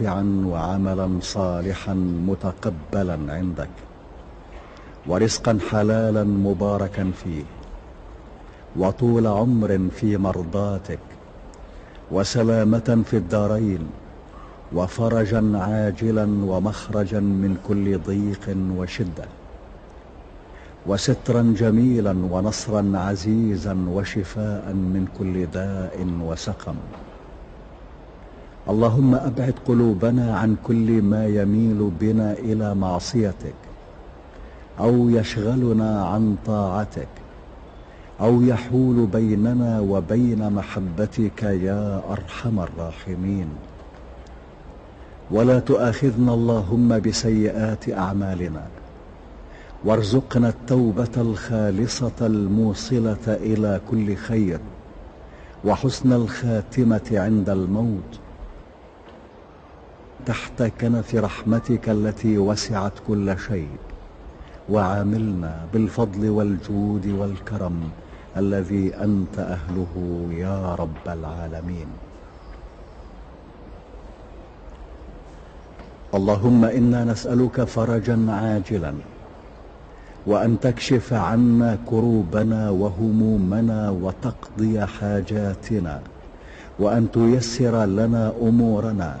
نافعا وعملا صالحا متقبلا عندك ورزقا حلالا مباركا فيه وطول عمر في مرضاتك وسلامة في الدارين وفرجا عاجلا ومخرجا من كل ضيق وشدة وسترا جميلا ونصرا عزيزا وشفاء من كل داء وسقم اللهم أبعد قلوبنا عن كل ما يميل بنا إلى معصيتك أو يشغلنا عن طاعتك أو يحول بيننا وبين محبتك يا أرحم الراحمين. ولا تؤاخذنا اللهم بسيئات أعمالنا وارزقنا التوبة الخالصة الموصلة إلى كل خير وحسن الخاتمة عند الموت. تحت كنف رحمتك التي وسعت كل شيء. وعاملنا بالفضل والجود والكرم الذي أنت أهله يا رب العالمين. اللهم إنا نسألك فرجا عاجلا وأن تكشف عنا كروبنا وهمومنا وتقضي حاجاتنا وأن تيسر لنا أمورنا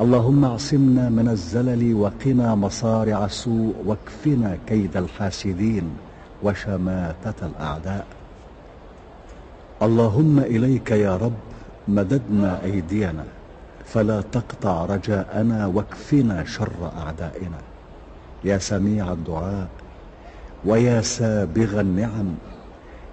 اللهم اعصمنا من الزلل وقنا مصارع السوء واكفنا كيد الحاسدين وشماتة الأعداء. اللهم إليك يا رب مددنا أيدينا فلا تقطع رجاءنا واكفنا شر أعدائنا. يا سميع الدعاء ويا سابغ النعم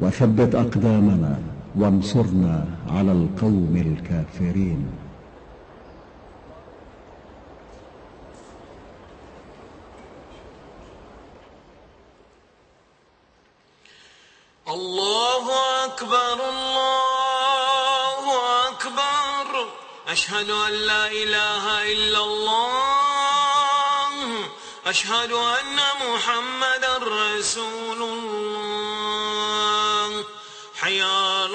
وثبت أقدامنا وانصرنا على القوم الكافرين. الله أكبر الله أكبر. أشهد أن لا إله إلا الله. أشهد أن محمد رسول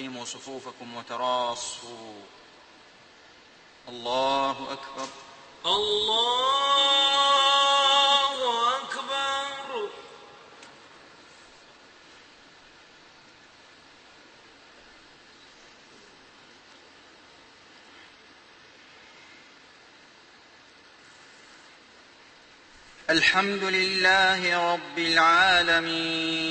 واقيموا صفوفكم وتراصوا. الله أكبر. الله أكبر. الحمد لله رب العالمين.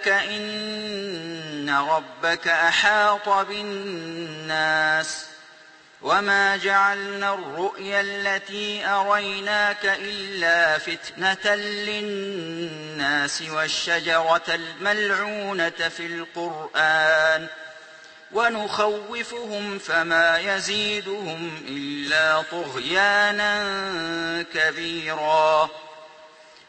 لك إن ربك أحاط بالناس وما جعلنا الرؤيا التي أريناك إلا فتنة للناس والشجرة الملعونة في القرآن ونخوفهم فما يزيدهم إلا طغيانا كبيرا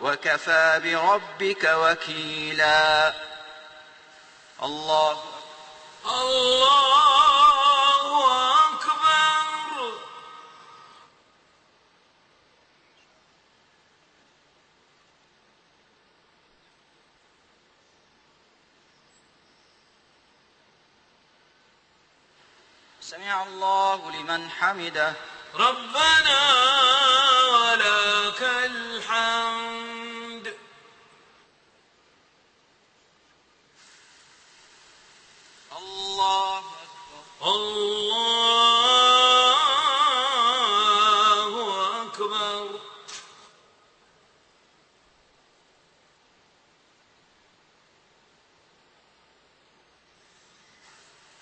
وكفى بربك وكيلا. الله الله أكبر. سمع الله لمن حمده. ربنا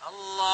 الله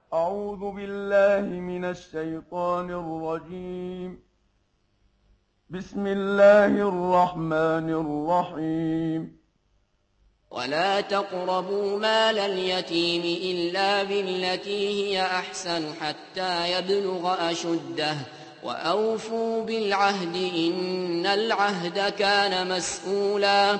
أعوذ بالله من الشيطان الرجيم. بسم الله الرحمن الرحيم. ولا تقربوا مال اليتيم إلا بالتي هي أحسن حتى يبلغ أشده. وأوفوا بالعهد إن العهد كان مسؤولا.